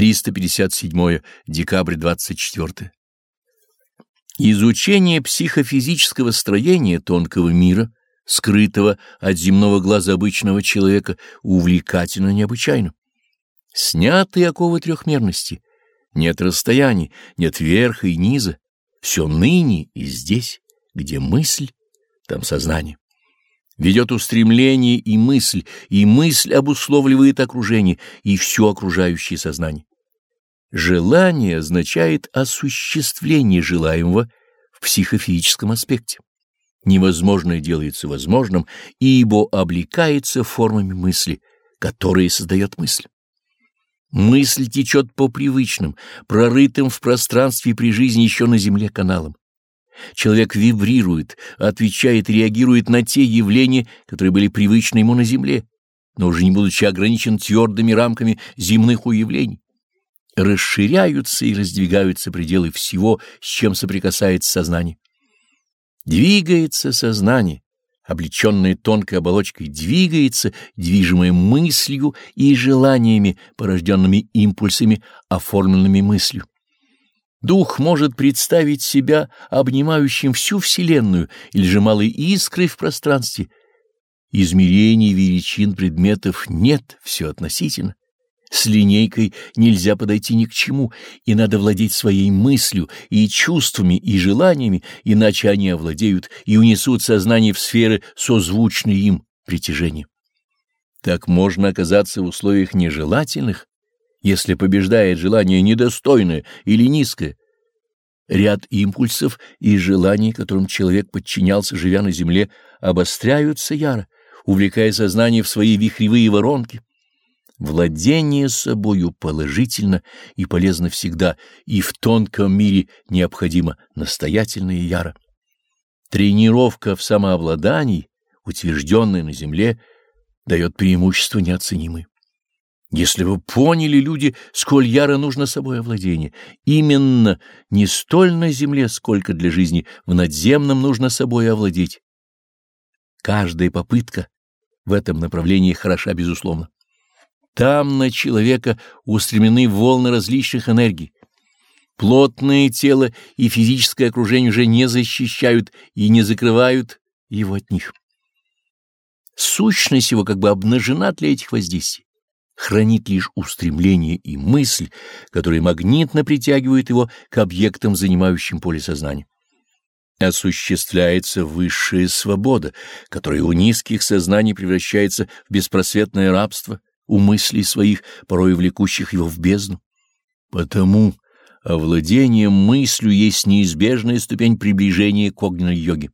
357 декабрь 24. Изучение психофизического строения тонкого мира, скрытого от земного глаза обычного человека, увлекательно необычайно. Сняты оковы трехмерности, нет расстояний, нет верха и низа, все ныне и здесь, где мысль, там сознание ведет устремление и мысль, и мысль обусловливает окружение и все окружающее сознание. Желание означает осуществление желаемого в психофизическом аспекте. Невозможное делается возможным, ибо облекается формами мысли, которые создает мысль. Мысль течет по привычным, прорытым в пространстве при жизни еще на земле каналам. Человек вибрирует, отвечает и реагирует на те явления, которые были привычны ему на Земле, но уже не будучи ограничен твердыми рамками земных уявлений. Расширяются и раздвигаются пределы всего, с чем соприкасается сознание. Двигается сознание, облеченное тонкой оболочкой, двигается, движимое мыслью и желаниями, порожденными импульсами, оформленными мыслью. Дух может представить себя обнимающим всю Вселенную или же малой искрой в пространстве. Измерений величин предметов нет, все относительно. С линейкой нельзя подойти ни к чему, и надо владеть своей мыслью и чувствами и желаниями, иначе они овладеют и унесут сознание в сферы, созвучные им притяжения. Так можно оказаться в условиях нежелательных, если побеждает желание недостойное или низкое. Ряд импульсов и желаний, которым человек подчинялся, живя на земле, обостряются яро, увлекая сознание в свои вихревые воронки. Владение собою положительно и полезно всегда, и в тонком мире необходимо настоятельно и яро. Тренировка в самообладании, утвержденная на земле, дает преимущество неоценимое. Если вы поняли, люди, сколь яро нужно собой овладение, именно не столь на земле, сколько для жизни в надземном нужно собой овладеть. Каждая попытка в этом направлении хороша, безусловно. Там на человека устремлены волны различных энергий. Плотное тело и физическое окружение уже не защищают и не закрывают его от них. Сущность его как бы обнажена для этих воздействий хранит лишь устремление и мысль, которые магнитно притягивают его к объектам, занимающим поле сознания. Осуществляется высшая свобода, которая у низких сознаний превращается в беспросветное рабство, у мыслей своих, порой влекущих его в бездну. Потому овладение мыслью есть неизбежная ступень приближения к огненной йоге.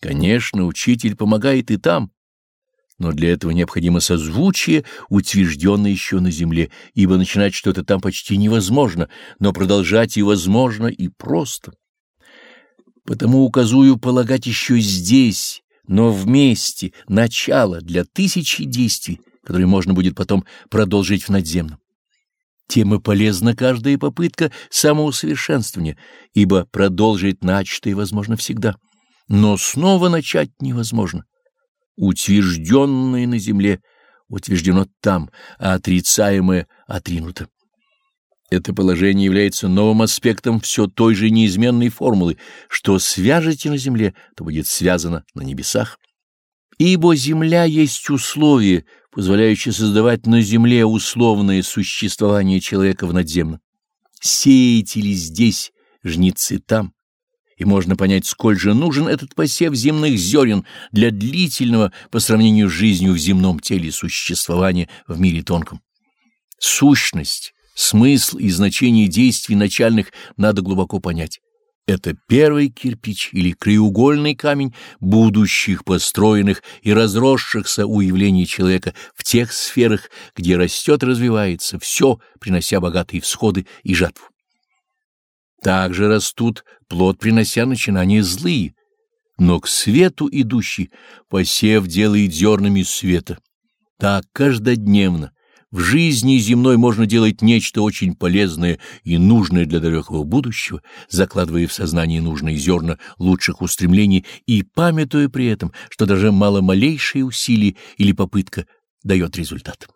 Конечно, учитель помогает и там, но для этого необходимо созвучие, утвержденное еще на земле, ибо начинать что-то там почти невозможно, но продолжать и возможно, и просто. Потому указую полагать еще здесь, но вместе, начало для тысячи действий, которые можно будет потом продолжить в надземном. Тем и полезна каждая попытка самоусовершенствования, ибо продолжить начатое возможно всегда, но снова начать невозможно утвержденное на земле утверждено там, а отрицаемое отринуто. Это положение является новым аспектом все той же неизменной формулы, что свяжете на земле, то будет связано на небесах. Ибо земля есть условие, позволяющее создавать на земле условное существование человека в надземном. Сеятели здесь, жнецы там и можно понять, сколь же нужен этот посев земных зерен для длительного по сравнению с жизнью в земном теле существования в мире тонком. Сущность, смысл и значение действий начальных надо глубоко понять. Это первый кирпич или краеугольный камень будущих построенных и разросшихся уявлений человека в тех сферах, где растет и развивается все, принося богатые всходы и жатву. Также растут, плод принося начинания злые, но к свету идущий посев делает зернами света. Так каждодневно в жизни земной можно делать нечто очень полезное и нужное для далекого будущего, закладывая в сознание нужные зерна лучших устремлений и памятуя при этом, что даже маломалейшие усилия или попытка дает результат.